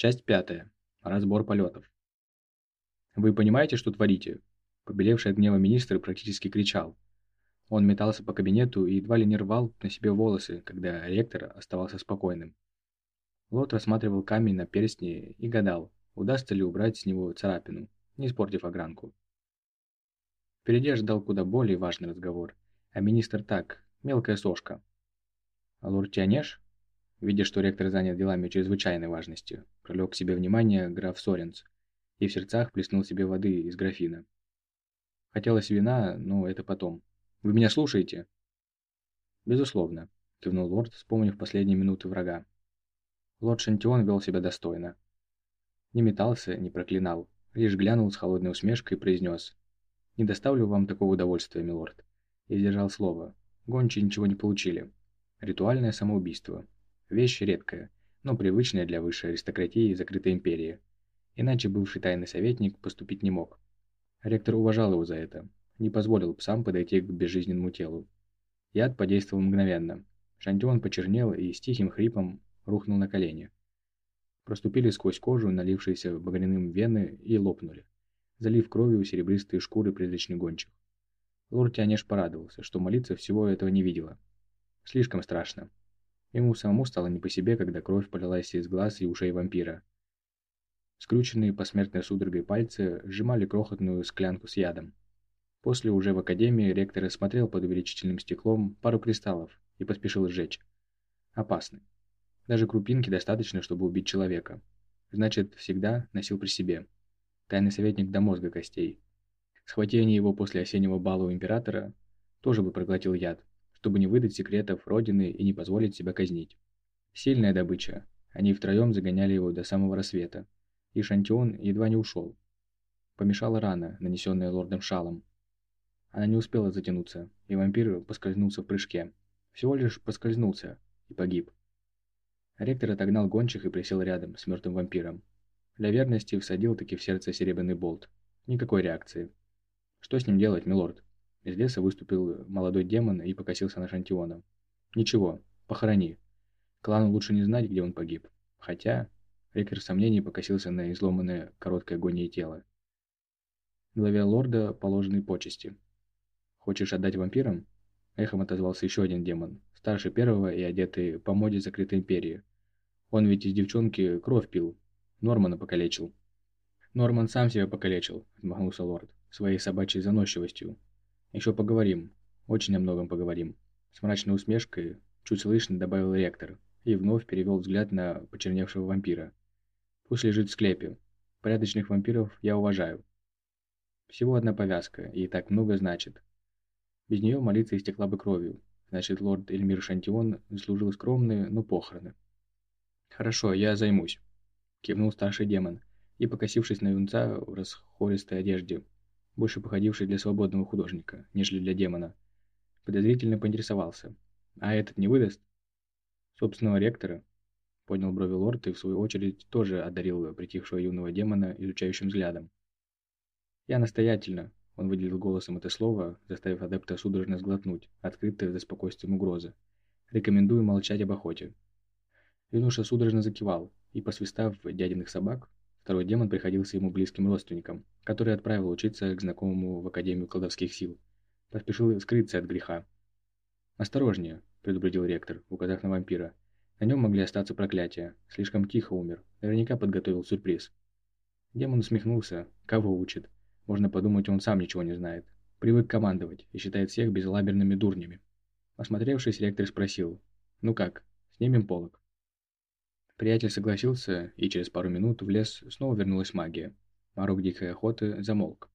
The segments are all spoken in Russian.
Часть пятая. Разбор полетов. «Вы понимаете, что творите?» Побелевший от гнева министр практически кричал. Он метался по кабинету и едва ли не рвал на себе волосы, когда ректор оставался спокойным. Лот рассматривал камень на перстне и гадал, удастся ли убрать с него царапину, не испортив огранку. Впереди ожидал куда более важный разговор, а министр так, мелкая сошка. Лорд Тианеш, видя, что ректор занят делами чрезвычайной важности, пролег к себе внимание граф Соренц и в сердцах плеснул себе воды из графина. Хотелось вина, но это потом. Вы меня слушаете?» «Безусловно», – кивнул лорд, вспомнив последние минуты врага. Лорд Шантион вел себя достойно. Не метался, не проклинал, лишь глянул с холодной усмешкой и произнес. «Не доставлю вам такого удовольствия, милорд». И сдержал слово. Гончи ничего не получили. Ритуальное самоубийство. Вещь редкая, но привычная для высшей аристократии и закрытой империи. Иначе бывший тайный советник поступить не мог. Ректор уважал его за это, не позволил псам подойти к безжизненному телу. Яд подействовал мгновенно. Шантион почернел и с тихим хрипом рухнул на колени. Проступили сквозь кожу, налившиеся багряным вены, и лопнули, залив кровью серебристые шкуры призрачных гончих. Лорд Тианеш порадовался, что молиться всего этого не видела. Слишком страшно. Ему самому стало не по себе, когда кровь полилась из глаз и ушей вампира. Скрученные посмертной судорогой пальцы сжимали крохотную склянку с ядом. После уже в академии ректор осмотрел под увеличительным стеклом пару кристаллов и поспешил сжечь. Опасны. Даже крупинки достаточно, чтобы убить человека. Значит, всегда носил при себе. Тайный советник до мозга костей. Схвати они его после осеннего бала у императора, тоже бы проглотил яд, чтобы не выдать секретов родины и не позволить себя казнить. Сильная добыча. Они втроем загоняли его до самого рассвета. И Шантион едва не ушел. Помешала рана, нанесенная лордом Шалом. Она не успела затянуться, и вампир поскользнулся в прыжке. Всего лишь поскользнулся и погиб. Ректор отогнал гончих и присел рядом с мертвым вампиром. Для верности всадил таки в сердце серебряный болт. Никакой реакции. Что с ним делать, милорд? Из леса выступил молодой демон и покосился на Шантиона. Ничего, похорони. Клану лучше не знать, где он погиб. Хотя... Ректор в сомнении покосился на изломанное короткой агонии тело. Главе лорда положены почести. «Хочешь отдать вампирам?» Эхом отозвался еще один демон, старше первого и одетый по моде закрытой империи. Он ведь из девчонки кровь пил, Нормана покалечил. «Норман сам себя покалечил», — отмахнулся лорд, своей собачьей заносчивостью. «Еще поговорим, очень о многом поговорим». С мрачной усмешкой, чуть слышно, добавил ректор и вновь перевел взгляд на почерневшего вампира. «Пусть лежит в склепе. Порядочных вампиров я уважаю. Всего одна повязка, и так много значит. Без нее молиться истекла бы кровью. Значит, лорд Эльмир Шантион заслужил скромные, но похороны. «Хорошо, я займусь», – кивнул старший демон, и, покосившись на юнца в расхористой одежде, больше походившей для свободного художника, нежели для демона, подозрительно поинтересовался. «А этот не выдаст?» «Собственного ректора?» – поднял брови лорд и, в свою очередь, тоже одарил притихшего юного демона изучающим взглядом. «Я настоятельно», он выделил голосом это слово, заставив адепта судорожно сглотнуть, открытое за спокойствием угрозы. «Рекомендую молчать об охоте». Юноша судорожно закивал, и, посвистав дядиных собак, второй демон приходился ему близким родственником, который отправил учиться к знакомому в Академию колдовских сил. Поспешил скрыться от греха. «Осторожнее», – предупредил ректор, указав на вампира. «На нем могли остаться проклятия. Слишком тихо умер. Наверняка подготовил сюрприз». Демон усмехнулся. Кого учит? Можно подумать, он сам ничего не знает. Привык командовать и считает всех безлаберными дурнями. Осмотревшись, ректор спросил. «Ну как, снимем полок?» Приятель согласился, и через пару минут в лес снова вернулась магия. Морок дикой охоты замолк.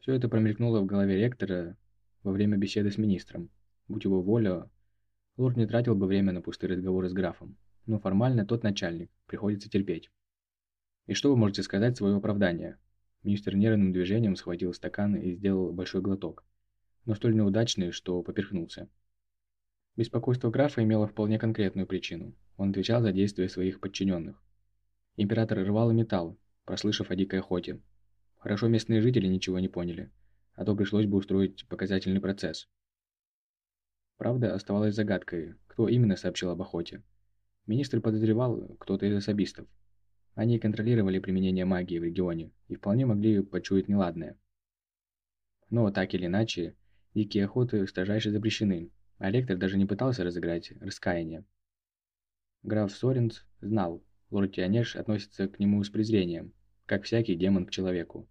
Все это промелькнуло в голове ректора во время беседы с министром. Будь его воля, лорд не тратил бы время на пустые разговоры с графом. Но формально тот начальник, приходится терпеть. И что вы можете сказать в свое оправдание? Министр нервным движением схватил стакан и сделал большой глоток, но столь неудачный, что поперхнулся. Беспокойство графа имело вполне конкретную причину. Он отвечал за действия своих подчиненных. Император рвал и металл, прослышав о дикой охоте. Хорошо местные жители ничего не поняли, а то пришлось бы устроить показательный процесс. Правда оставалась загадкой, кто именно сообщил об охоте. Министр подозревал кто-то из особистов. Они контролировали применение магии в регионе и вполне могли почуять неладное. Но так или иначе, дикие охоты строжайше запрещены, а ректор даже не пытался разыграть раскаяние. Граф Соренц знал, лорд Тионеш относится к нему с презрением, как всякий демон к человеку,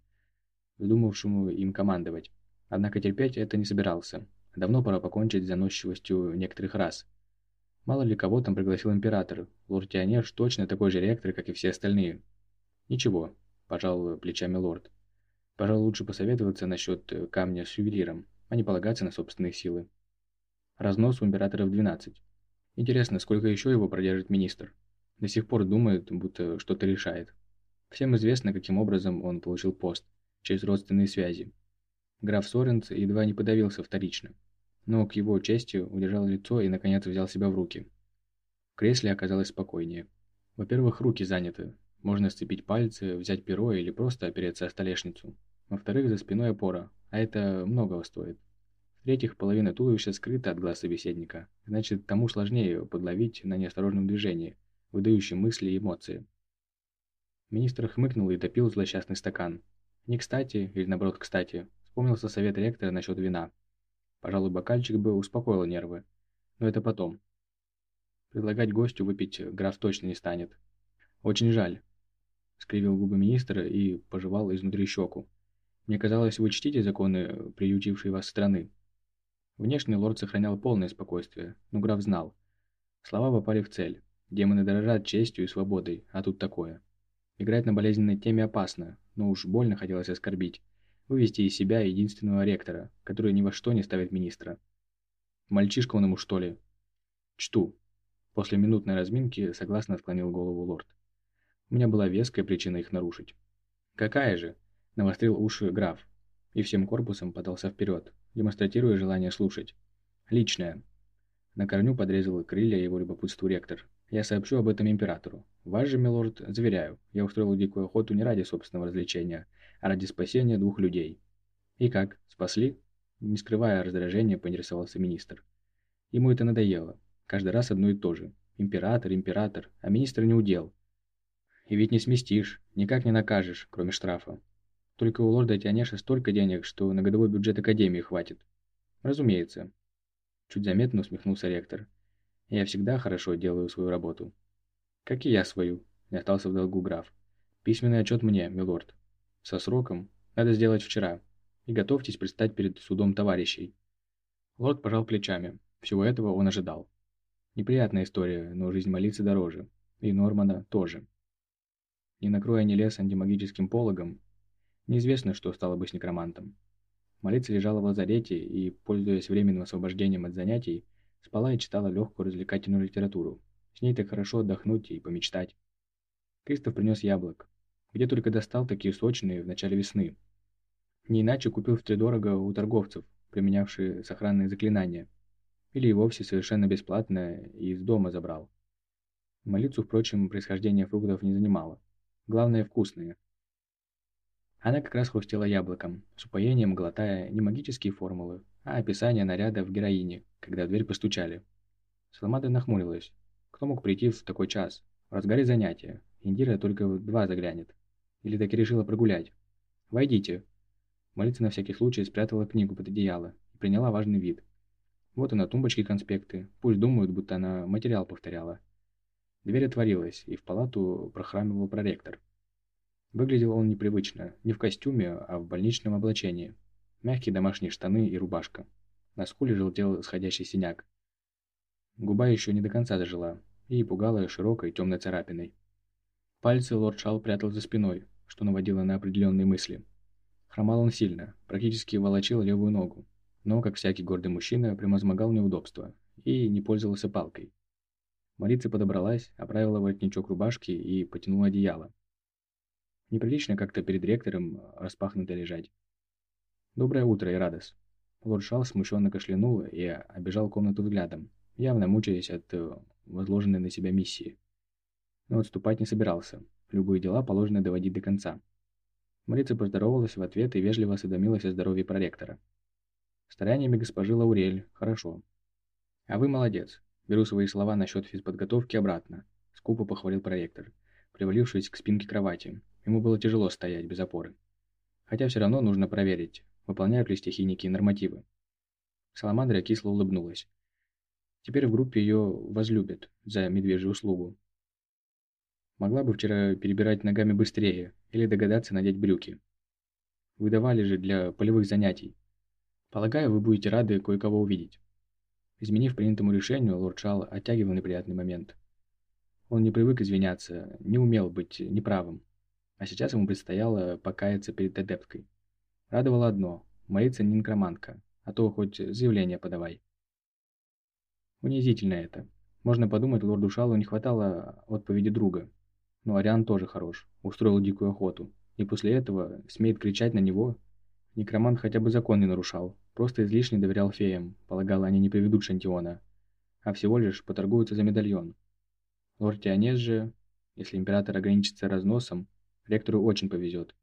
вздумавшему им командовать. Однако терпеть это не собирался. Давно пора покончить с заносчивостью некоторых рас. Мало ли кого там пригласил император. Лорд Тионеш точно такой же ректор, как и все остальные. Ничего, пожал плечами лорд. Пожалуй, лучше посоветоваться насчет камня с ювелиром, а не полагаться на собственные силы. Разнос у императора в 12. Интересно, сколько еще его продержит министр? До сих пор думает, будто что-то решает. Всем известно, каким образом он получил пост, через родственные связи. Граф Соренц едва не подавился вторично, но к его чести удержал лицо и, наконец, взял себя в руки. В кресле оказалось спокойнее. Во-первых, руки заняты. Можно сцепить пальцы, взять перо или просто опереться о столешницу. Во-вторых, за спиной опора, а это многого стоит. В-третьих, половина туловища скрыта от глаз собеседника, значит, тому сложнее подловить на неосторожном движении, выдающем мысли и эмоции. Министр хмыкнул и допил злосчастный стакан. Не кстати, или наоборот кстати, вспомнился совет ректора насчет вина. Пожалуй, бокальчик бы успокоил нервы. Но это потом. Предлагать гостю выпить граф точно не станет. Очень жаль. Скривил губы министра и пожевал изнутри щеку. Мне казалось, вы чтите законы, приютившие вас страны. Внешний лорд сохранял полное спокойствие, но граф знал. Слова попали в цель. Демоны дорожат честью и свободой, а тут такое. Играть на болезненной теме опасно, но уж больно хотелось оскорбить. Вывести из себя единственного ректора, который ни во что не ставит министра. Мальчишка он ему что ли? Чту. После минутной разминки согласно склонил голову лорд. У меня была веская причина их нарушить. Какая же? Навострил уши граф и всем корпусом подался вперед, демонстрируя желание слушать. Личное. На корню подрезал крылья его любопытству ректор. Я сообщу об этом императору. Вас же, милорд, заверяю, я устроил дикую охоту не ради собственного развлечения, а ради спасения двух людей. И как, спасли? Не скрывая раздражения, поинтересовался министр. Ему это надоело. Каждый раз одно и то же. Император, император, а министр не удел. И ведь не сместишь, никак не накажешь, кроме штрафа. Только у лорда Тианеша столько денег, что на годовой бюджет Академии хватит. Разумеется. Чуть заметно усмехнулся ректор. Я всегда хорошо делаю свою работу. Как и я свою, не остался в долгу граф. Письменный отчет мне, милорд. Со сроком надо сделать вчера. И готовьтесь предстать перед судом товарищей. Лорд пожал плечами. Всего этого он ожидал. Неприятная история, но жизнь молиться дороже. И Нормана тоже. Не накроя не лес антимагическим пологом, Неизвестно, что стало бы с некромантом. Молиться лежала в лазарете и, пользуясь временным освобождением от занятий, спала и читала легкую развлекательную литературу. С ней так хорошо отдохнуть и помечтать. Кристоф принес яблок. Где только достал такие сочные в начале весны. Не иначе купил втридорого у торговцев, применявшие сохранные заклинания. Или и вовсе совершенно бесплатно из дома забрал. Молицу, впрочем, происхождение фруктов не занимало. Главное, вкусные – она как раз хрустела яблоком, с упоением глотая не магические формулы, а описание наряда в героине, когда в дверь постучали. Саламада нахмурилась. Кто мог прийти в такой час? В разгаре занятия. Индира только в два заглянет. Или так и решила прогулять. «Войдите». Молиться на всякий случай спрятала книгу под одеяло и приняла важный вид. Вот она тумбочки конспекты. Пусть думают, будто она материал повторяла. Дверь отворилась, и в палату прохрамивал проректор. Выглядел он непривычно, не в костюме, а в больничном облачении. Мягкие домашние штаны и рубашка. На скуле желтел сходящий синяк. Губа еще не до конца зажила и пугала широкой темной царапиной. Пальцы лорд Шал прятал за спиной, что наводило на определенные мысли. Хромал он сильно, практически волочил левую ногу, но, как всякий гордый мужчина, превозмогал неудобства и не пользовался палкой. Марица подобралась, оправила воротничок рубашки и потянула одеяло. Неприлично как-то перед ректором э, распахнуто лежать. «Доброе утро, Ирадос!» Лорд Шал смущенно кашлянул и обежал комнату взглядом, явно мучаясь от э, возложенной на себя миссии. Но отступать не собирался. Любые дела положено доводить до конца. Марица поздоровалась в ответ и вежливо осведомилась о здоровье проректора. «Стараниями госпожи Лаурель. Хорошо. А вы молодец. Беру свои слова насчет физподготовки обратно», — скупо похвалил проректор. привалившись к спинке кровати. Ему было тяжело стоять без опоры. Хотя все равно нужно проверить, выполняют ли стихийники нормативы. Саламандра кисло улыбнулась. Теперь в группе ее возлюбят за медвежью услугу. Могла бы вчера перебирать ногами быстрее или догадаться надеть брюки. Выдавали же для полевых занятий. Полагаю, вы будете рады кое-кого увидеть. Изменив принятому решению, лорд Шал оттягивал неприятный момент. Он не привык извиняться, не умел быть неправым. А сейчас ему предстояло покаяться перед адепткой. Радовало одно – молиться не некромантка, а то хоть заявление подавай. Унизительно это. Можно подумать, лорду Шалу не хватало отповеди друга. Но Ариан тоже хорош, устроил дикую охоту. И после этого смеет кричать на него. Некромант хотя бы закон не нарушал, просто излишне доверял феям, полагал, они не приведут Шантиона, а всего лишь поторгуются за медальон. Лорд Тионес же, если император ограничится разносом, ректору очень повезет.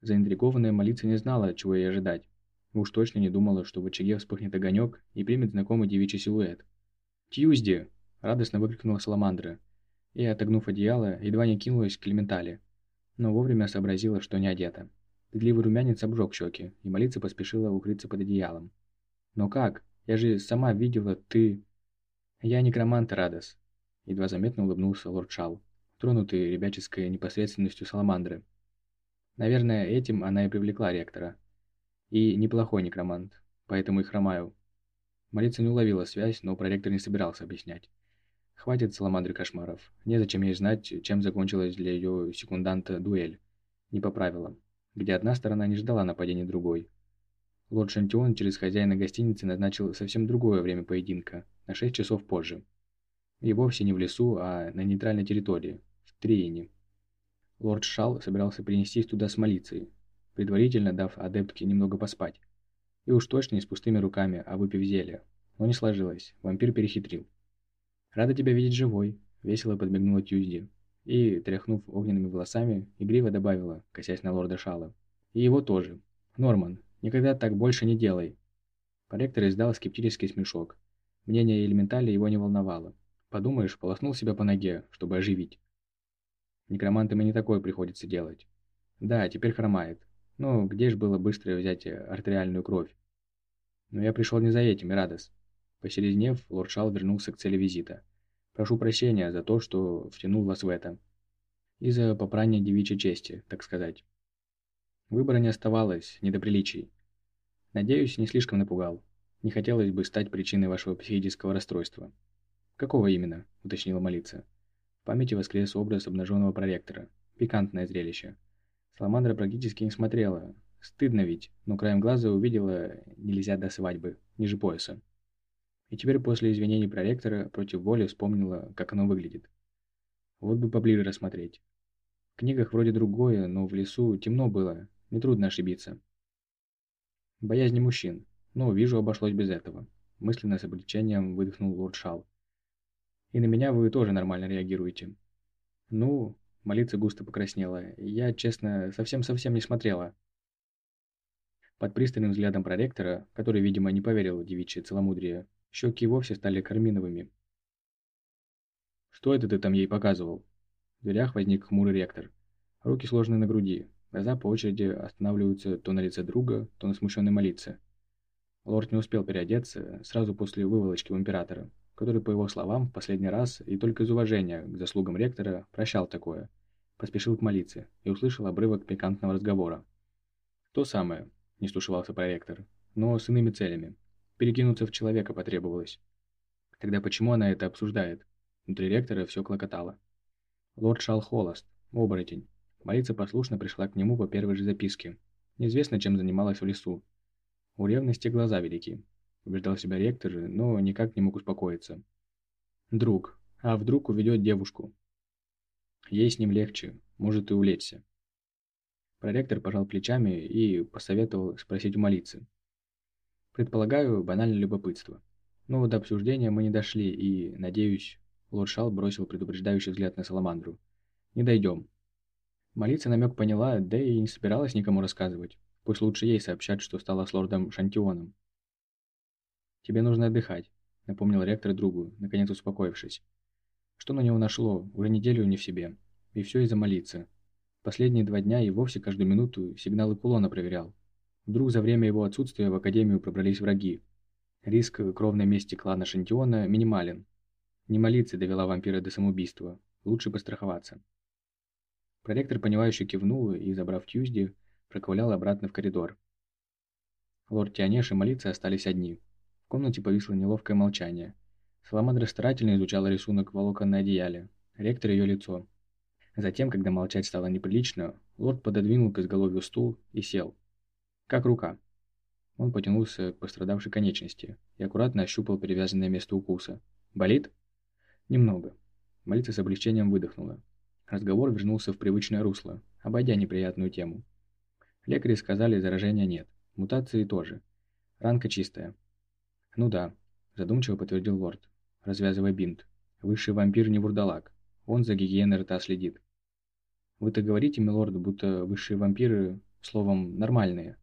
Заинтригованная молиться не знала, чего ей ожидать. Уж точно не думала, что в очаге вспыхнет огонек и примет знакомый девичий силуэт. «Тьюзди!» – радостно выкрикнула Саламандра. И, отогнув одеяло, едва не кинулась к элементали. Но вовремя сообразила, что не одета. Стыдливый румянец обжег щеки, и молиться поспешила укрыться под одеялом. «Но как? Я же сама видела, ты...» «Я некромант, Радос», Едва заметно улыбнулся лорд Шал, тронутый ребяческой непосредственностью Саламандры. Наверное, этим она и привлекла ректора. И неплохой некромант, поэтому и хромаю. Молиться не уловила связь, но проректор не собирался объяснять. Хватит Саламандры кошмаров. Незачем ей знать, чем закончилась для ее секунданта дуэль. Не по правилам. Где одна сторона не ждала нападения другой. Лорд Шантион через хозяина гостиницы назначил совсем другое время поединка, на 6 часов позже. И вовсе не в лесу, а на нейтральной территории, в Триине. Лорд Шал собирался принестись туда с молицей, предварительно дав адептке немного поспать. И уж точно не с пустыми руками, а выпив зелье. Но не сложилось, вампир перехитрил. «Рада тебя видеть живой», — весело подмигнула Тьюзди. И, тряхнув огненными волосами, игриво добавила, косясь на лорда Шала. «И его тоже. Норман, никогда так больше не делай». Корректор издал скептический смешок. Мнение элементали его не волновало. Подумаешь, полоснул себя по ноге, чтобы оживить. Некромантам и не такое приходится делать. Да, теперь хромает. Ну, где ж было быстро взять артериальную кровь? Но я пришел не за этим, Радос. Посерезнев, лорд Шал вернулся к цели визита. Прошу прощения за то, что втянул вас в это. И за попрание девичьей чести, так сказать. Выбора не оставалось, не до приличий. Надеюсь, не слишком напугал. Не хотелось бы стать причиной вашего психического расстройства. «Какого именно?» – уточнила молиться. В памяти воскрес образ обнаженного проректора. Пикантное зрелище. Саламандра практически не смотрела. Стыдно ведь, но краем глаза увидела «нельзя до свадьбы», ниже пояса. И теперь после извинений проректора против воли вспомнила, как оно выглядит. Вот бы поближе рассмотреть. В книгах вроде другое, но в лесу темно было, нетрудно ошибиться. Боязни мужчин, но вижу, обошлось без этого. Мысленно с облегчением выдохнул лорд Шал. И на меня вы тоже нормально реагируете. Ну, молиться густо покраснела. Я, честно, совсем-совсем не смотрела. Под пристальным взглядом проректора, который, видимо, не поверил в девичье целомудрие, щеки вовсе стали карминовыми. «Что это ты там ей показывал?» В дверях возник хмурый ректор. Руки сложены на груди, глаза по очереди останавливаются то на лице друга, то на смущенной молитве. Лорд не успел переодеться сразу после выволочки у императора, который, по его словам, в последний раз и только из уважения к заслугам ректора прощал такое, поспешил к молиться и услышал обрывок пикантного разговора. «То самое», – не стушевался проректор, – «но с иными целями. Перекинуться в человека потребовалось». Тогда почему она это обсуждает? Внутри ректора все клокотало. Лорд Шал холост, оборотень. Молиться послушно пришла к нему по первой же записке. Неизвестно, чем занималась в лесу. У ревности глаза велики убеждал себя ректор, но никак не мог успокоиться. Друг. А вдруг уведет девушку? Ей с ним легче, может и увлечься. Проректор пожал плечами и посоветовал спросить у молиться. Предполагаю, банальное любопытство. Но до обсуждения мы не дошли и, надеюсь, лорд Шал бросил предупреждающий взгляд на Саламандру. Не дойдем. Молиться намек поняла, да и не собиралась никому рассказывать. Пусть лучше ей сообщат, что стало с лордом Шантионом. «Тебе нужно отдыхать», — напомнил ректор другу, наконец успокоившись. Что на него нашло, уже неделю не в себе. И все из-за молиться. Последние два дня и вовсе каждую минуту сигналы кулона проверял. Вдруг за время его отсутствия в Академию пробрались враги. Риск кровной мести клана Шантиона минимален. Не молиться довела вампира до самоубийства. Лучше постраховаться. Проректор, понимающе кивнул и, забрав Тьюзди, проковылял обратно в коридор. Лорд Тианеш и молиться остались одни. В комнате повисло неловкое молчание. Саламандра старательно изучала рисунок волокон на одеяле. Ректор ее лицо. Затем, когда молчать стало неприлично, лорд пододвинул к изголовью стул и сел. Как рука. Он потянулся к пострадавшей конечности и аккуратно ощупал перевязанное место укуса. «Болит?» «Немного». Молица с облегчением выдохнула. Разговор вернулся в привычное русло, обойдя неприятную тему. Лекари сказали, заражения нет. Мутации тоже. Ранка чистая. Ну да, задумчиво подтвердил лорд, развязывая бинт. Высший вампир не вурдалак. Он за гигиеной рта следит. Вы-то говорите, милорд, будто высшие вампиры, словом, нормальные.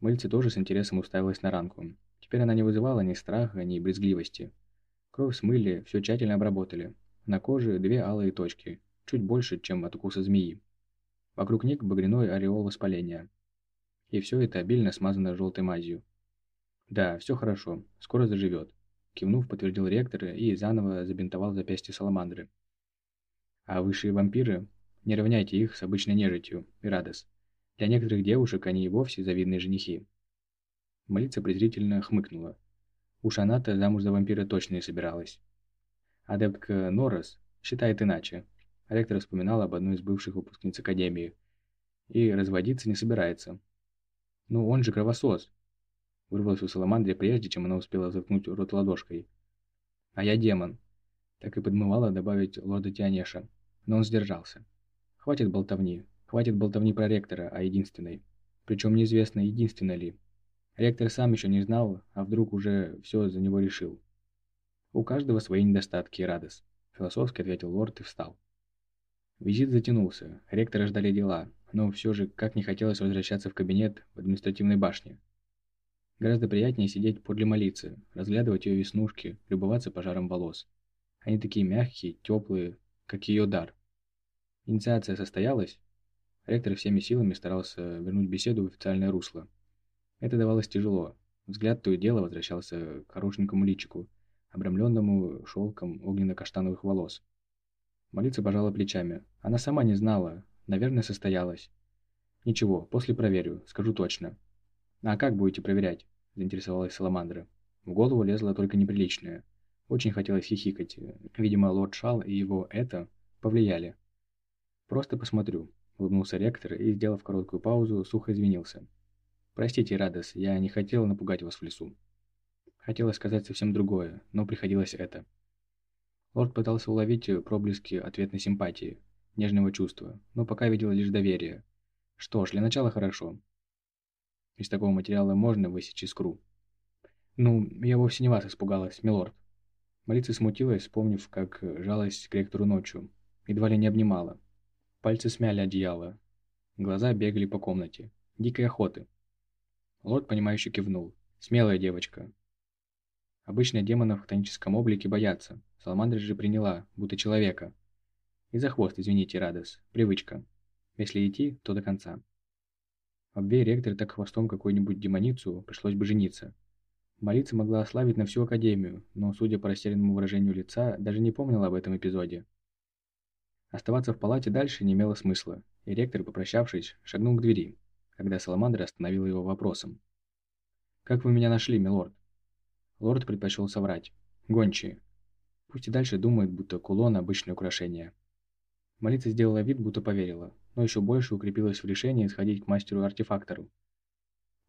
Мыльце тоже с интересом уставилась на ранку. Теперь она не вызывала ни страха, ни брезгливости. Кровь смыли, все тщательно обработали. На коже две алые точки, чуть больше, чем от укуса змеи. Вокруг них багряной ореол воспаления. И все это обильно смазано желтой мазью. «Да, все хорошо, скоро заживет», – кивнув, подтвердил ректор и заново забинтовал запястье саламандры. «А высшие вампиры, не равняйте их с обычной нежитью, Ирадес. Для некоторых девушек они и вовсе завидные женихи». Молица презрительно хмыкнула. Уж она-то замуж за вампира точно не собиралась. Адептка Норрес считает иначе. Ректор вспоминал об одной из бывших выпускниц Академии. И разводиться не собирается. «Ну, он же кровосос!» Вырвалось у Саламандры, прежде чем она успела заткнуть рот ладошкой. «А я демон!» Так и подмывала добавить лорда Тианеша. Но он сдержался. «Хватит болтовни. Хватит болтовни про ректора, а единственной. Причем неизвестно, единственной ли. Ректор сам еще не знал, а вдруг уже все за него решил. «У каждого свои недостатки, Радос», – философски ответил лорд и встал. Визит затянулся, ректора ждали дела, но все же как не хотелось возвращаться в кабинет в административной башне. Гораздо приятнее сидеть подле молиться, разглядывать ее веснушки, любоваться пожаром волос. Они такие мягкие, теплые, как ее дар. Инициация состоялась. Ректор всеми силами старался вернуть беседу в официальное русло. Это давалось тяжело. Взгляд то и дело возвращался к хорошенькому личику, обрамленному шелком огненно-каштановых волос. Молиться пожала плечами. Она сама не знала. Наверное, состоялась. Ничего, после проверю, скажу точно. А как будете проверять? Заинтересовалась Саламандра. В голову лезло только неприличное. Очень хотелось хихикать. Видимо, лорд Шал и его «это» повлияли. «Просто посмотрю», — улыбнулся ректор и, сделав короткую паузу, сухо извинился. «Простите, Радос, я не хотел напугать вас в лесу. Хотела сказать совсем другое, но приходилось это». Лорд пытался уловить проблески ответной симпатии, нежного чувства, но пока видел лишь доверие. Что ж, для начала хорошо. Из такого материала можно высечь искру. «Ну, я вовсе не вас испугалась, милорд». Молица смутилась, вспомнив, как жалость к ректору ночью. Едва ли не обнимала. Пальцы смяли одеяло. Глаза бегали по комнате. Дикой охоты. Лорд, понимающе кивнул. «Смелая девочка. Обычно демонов в хтоническом облике боятся. Саламандра же приняла, будто человека. И за хвост, извините, Радос. Привычка. Если идти, то до конца. Обвей ректор так хвостом какую-нибудь демоницу, пришлось бы жениться. Молиться могла ославить на всю Академию, но, судя по растерянному выражению лица, даже не помнила об этом эпизоде. Оставаться в палате дальше не имело смысла, и ректор, попрощавшись, шагнул к двери, когда Саламандра остановила его вопросом. «Как вы меня нашли, милорд?» Лорд предпочел соврать. «Гончие. Пусть и дальше думает, будто кулон – обычное украшение». Молица сделала вид, будто поверила, но еще больше укрепилась в решении сходить к мастеру-артефактору.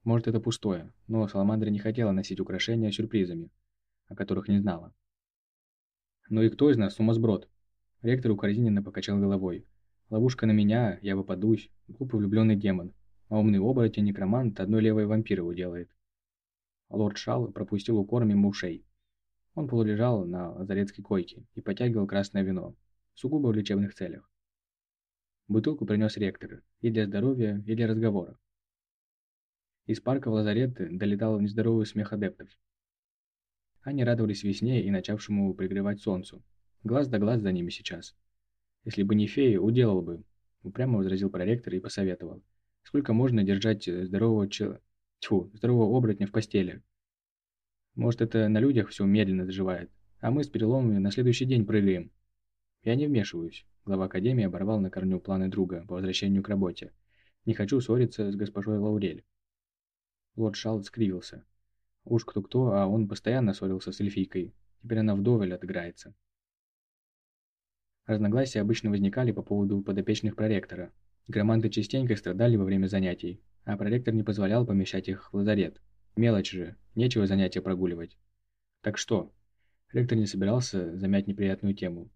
Может, это пустое, но Саламандра не хотела носить украшения сюрпризами, о которых не знала. «Ну и кто из нас сумасброд?» Ректор укоризненно покачал головой. «Ловушка на меня, я попадусь, глупый влюбленный демон, а умный оборотень-некромант одной левой вампира уделает». Лорд Шал пропустил укор мимо ушей. Он полулежал на лазаретской койке и потягивал красное вино, сугубо в лечебных целях. Бутылку принес ректор, и для здоровья, и для разговора. Из парка в лазарет долетал нездоровый смех адептов. Они радовались весне и начавшему пригревать солнцу. Глаз да глаз за ними сейчас. Если бы не феи, уделал бы, упрямо возразил проректор и посоветовал. Сколько можно держать здорового чел... Тьфу, здорового оборотня в постели? Может, это на людях все медленно заживает, а мы с переломами на следующий день прыгаем. Я не вмешиваюсь. Глава Академии оборвал на корню планы друга по возвращению к работе. Не хочу ссориться с госпожой Лаурель. Лорд Шалт скривился. Уж кто-кто, а он постоянно ссорился с эльфийкой. Теперь она вдоволь отыграется. Разногласия обычно возникали по поводу подопечных проректора. Громанты частенько страдали во время занятий, а проректор не позволял помещать их в лазарет. Мелочь же, нечего занятия прогуливать. Так что? Ректор не собирался замять неприятную тему.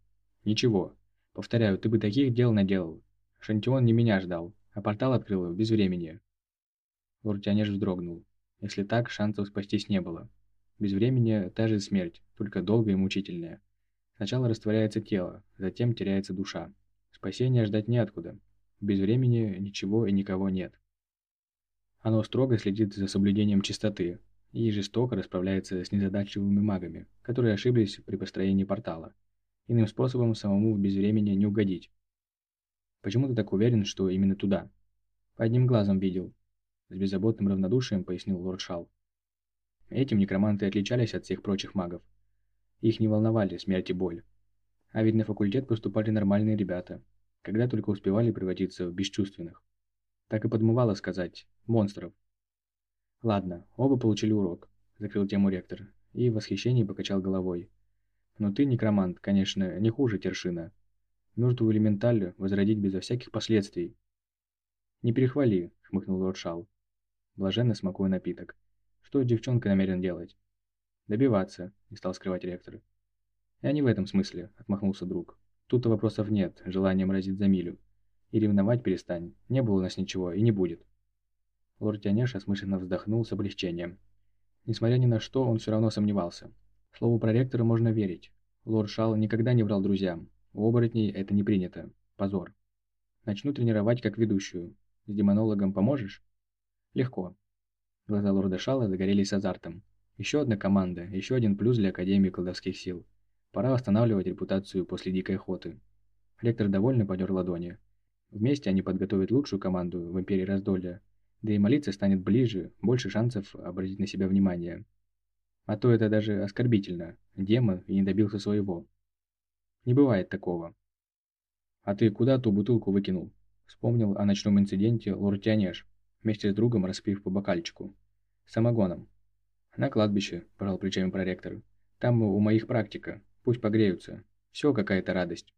Ничего. Повторяю, ты бы таких дел наделал. Шантион не меня ждал, а портал открыл без времени. Лортянеж вздрогнул. Если так, шансов спастись не было. Без времени та же смерть, только долгая и мучительная. Сначала растворяется тело, затем теряется душа. Спасения ждать неоткуда. Без времени ничего и никого нет. Оно строго следит за соблюдением чистоты и жестоко расправляется с незадачливыми магами, которые ошиблись при построении портала. Иным способом самому без времени не угодить. Почему ты так уверен, что именно туда? По одним глазом видел. С беззаботным равнодушием пояснил лорд Шал. Этим некроманты отличались от всех прочих магов. Их не волновали смерть и боль. А ведь на факультет поступали нормальные ребята, когда только успевали превратиться в бесчувственных. Так и подмывало сказать «монстров». Ладно, оба получили урок, закрыл тему ректор, и в восхищении покачал головой. Но ты, некромант, конечно, не хуже Тершина. Мертвую элементаль возродить безо всяких последствий. Не перехвали, хмыкнул лорд Шал. Блаженно смакуя напиток. Что девчонка намерен делать? Добиваться, не стал скрывать ректор. Я не в этом смысле, отмахнулся друг. Тут-то вопросов нет, желание мразить за милю. И ревновать перестань, не было у нас ничего и не будет. Лорд Тянеш осмысленно вздохнул с облегчением. Несмотря ни на что, он все равно сомневался. Слову проректора можно верить. Лорд Шал никогда не врал друзьям. У оборотней это не принято. Позор. Начну тренировать как ведущую. С демонологом поможешь? Легко. Глаза лорда Шала загорелись азартом. Еще одна команда, еще один плюс для Академии колдовских сил. Пора восстанавливать репутацию после дикой охоты. Ректор довольно подер ладони. Вместе они подготовят лучшую команду в Империи Раздолья. Да и молиться станет ближе, больше шансов обратить на себя внимание. А то это даже оскорбительно. Демон и не добился своего. Не бывает такого. А ты куда ту бутылку выкинул? Вспомнил о ночном инциденте лорд Тянеш, вместе с другом распив по бокальчику. Самогоном. «На кладбище», – пожал плечами проректор. «Там у моих практика. Пусть погреются. Все какая-то радость».